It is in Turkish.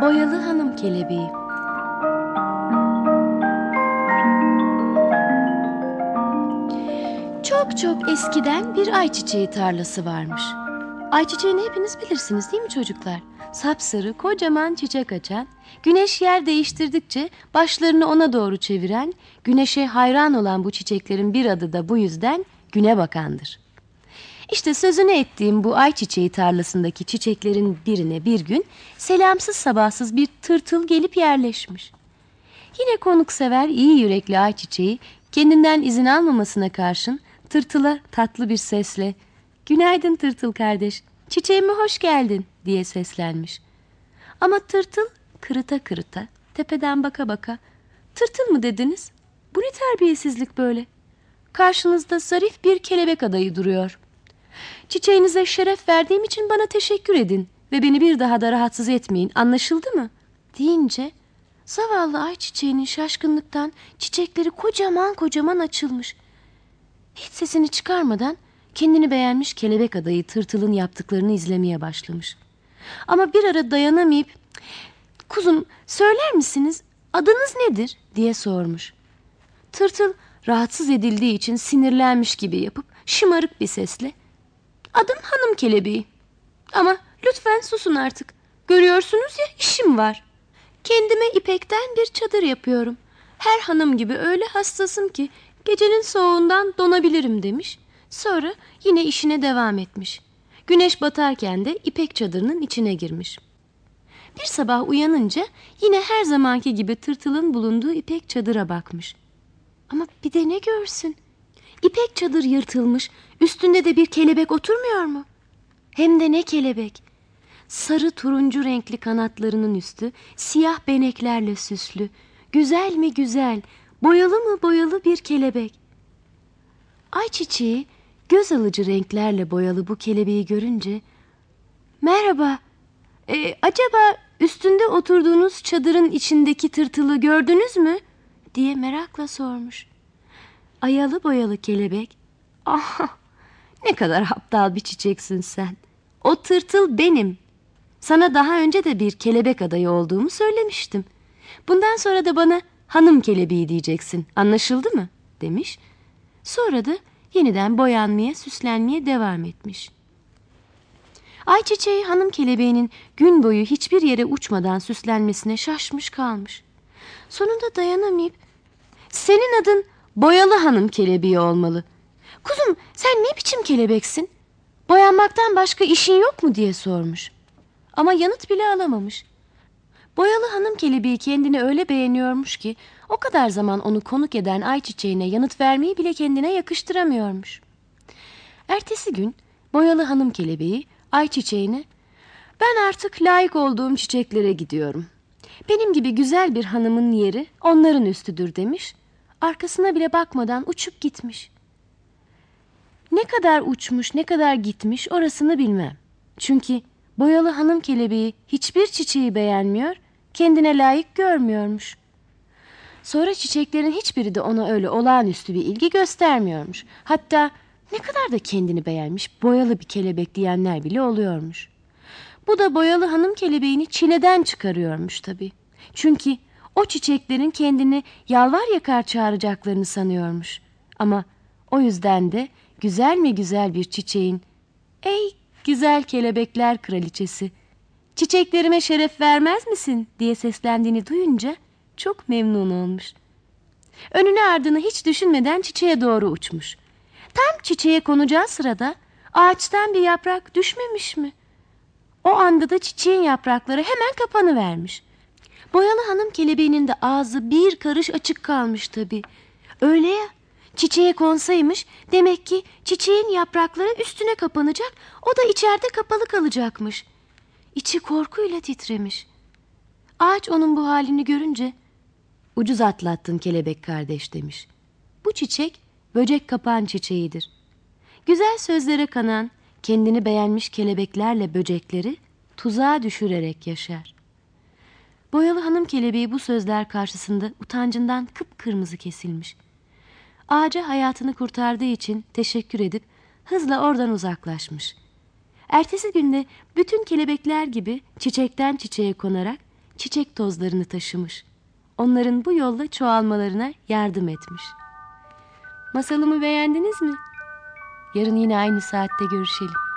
Boyalı Hanım Kelebeği Çok çok eskiden bir ayçiçeği tarlası varmış. Ayçiçeğini hepiniz bilirsiniz değil mi çocuklar? Sapsarı, kocaman çiçek açan, güneş yer değiştirdikçe başlarını ona doğru çeviren, güneşe hayran olan bu çiçeklerin bir adı da bu yüzden güne bakandır. İşte sözünü ettiğim bu ayçiçeği tarlasındaki çiçeklerin birine bir gün selamsız sabahsız bir tırtıl gelip yerleşmiş. Yine konuksever iyi yürekli ayçiçeği kendinden izin almamasına karşın tırtıla tatlı bir sesle ''Günaydın tırtıl kardeş, çiçeğime hoş geldin.'' diye seslenmiş. Ama tırtıl kırıta kırıta, tepeden baka baka ''Tırtıl mı dediniz? Bu ne terbiyesizlik böyle? Karşınızda zarif bir kelebek adayı duruyor. Çiçeğinize şeref verdiğim için bana teşekkür edin ve beni bir daha da rahatsız etmeyin, anlaşıldı mı?'' deyince zavallı ay çiçeğinin şaşkınlıktan çiçekleri kocaman kocaman açılmış. Hiç sesini çıkarmadan kendini beğenmiş kelebek adayı tırtılın yaptıklarını izlemeye başlamış. Ama bir ara dayanamayıp kuzum söyler misiniz adınız nedir diye sormuş. Tırtıl rahatsız edildiği için sinirlenmiş gibi yapıp şımarık bir sesle adım hanım kelebeği ama lütfen susun artık görüyorsunuz ya işim var. Kendime ipekten bir çadır yapıyorum. Her hanım gibi öyle hassasım ki gecenin soğuğundan donabilirim demiş. Sonra yine işine devam etmiş. Güneş batarken de ipek çadırının içine girmiş. Bir sabah uyanınca yine her zamanki gibi tırtılın bulunduğu ipek çadıra bakmış. Ama bir de ne görsün? İpek çadır yırtılmış, üstünde de bir kelebek oturmuyor mu? Hem de ne kelebek? Sarı turuncu renkli kanatlarının üstü siyah beneklerle süslü. Güzel mi güzel, boyalı mı boyalı bir kelebek. Ayçiçeği göz alıcı renklerle boyalı bu kelebeği görünce Merhaba, ee, acaba üstünde oturduğunuz çadırın içindeki tırtılı gördünüz mü? diye merakla sormuş. Ayalı boyalı kelebek, ah ne kadar aptal bir çiçeksin sen. O tırtıl benim. Sana daha önce de bir kelebek adayı olduğumu söylemiştim. Bundan sonra da bana hanım kelebeği diyeceksin. Anlaşıldı mı? demiş. Sonra da yeniden boyanmaya, süslenmeye devam etmiş. Ayçiçeği hanım kelebeğinin gün boyu hiçbir yere uçmadan süslenmesine şaşmış kalmış. Sonunda dayanamayıp senin adın boyalı hanım kelebeği olmalı. Kuzum sen ne biçim kelebeksin? Boyanmaktan başka işin yok mu diye sormuş. Ama yanıt bile alamamış. Boyalı hanım kelebeği kendini öyle beğeniyormuş ki o kadar zaman onu konuk eden ayçiçeğine yanıt vermeyi bile kendine yakıştıramıyormuş. Ertesi gün boyalı hanım kelebeği ayçiçeğine ben artık layık olduğum çiçeklere gidiyorum. Benim gibi güzel bir hanımın yeri onların üstüdür demiş. Arkasına bile bakmadan uçup gitmiş. Ne kadar uçmuş, ne kadar gitmiş orasını bilmem. Çünkü boyalı hanım kelebeği hiçbir çiçeği beğenmiyor, kendine layık görmüyormuş. Sonra çiçeklerin hiçbiri de ona öyle olağanüstü bir ilgi göstermiyormuş. Hatta ne kadar da kendini beğenmiş, boyalı bir kelebek diyenler bile oluyormuş. Bu da boyalı hanım kelebeğini çileden çıkarıyormuş tabii. Çünkü o çiçeklerin kendini yalvar yakar çağıracaklarını sanıyormuş. Ama o yüzden de güzel mi güzel bir çiçeğin ''Ey güzel kelebekler kraliçesi, çiçeklerime şeref vermez misin?'' diye seslendiğini duyunca çok memnun olmuş. Önünü ardını hiç düşünmeden çiçeğe doğru uçmuş. Tam çiçeğe konacağı sırada ağaçtan bir yaprak düşmemiş mi? O anda da çiçeğin yaprakları hemen kapanı vermiş. Boyalı hanım kelebeğinin de ağzı bir karış açık kalmış tabii. Öyle ya çiçeğe konsaymış demek ki çiçeğin yaprakları üstüne kapanacak o da içeride kapalı kalacakmış. İçi korkuyla titremiş. Ağaç onun bu halini görünce ucuz atlattın kelebek kardeş demiş. Bu çiçek böcek kapan çiçeğidir. Güzel sözlere kanan kendini beğenmiş kelebeklerle böcekleri tuzağa düşürerek yaşar. Boyalı hanım kelebeği bu sözler karşısında utancından kıpkırmızı kesilmiş. Ağaca hayatını kurtardığı için teşekkür edip hızla oradan uzaklaşmış. Ertesi günde bütün kelebekler gibi çiçekten çiçeğe konarak çiçek tozlarını taşımış. Onların bu yolla çoğalmalarına yardım etmiş. Masalımı beğendiniz mi? Yarın yine aynı saatte görüşelim.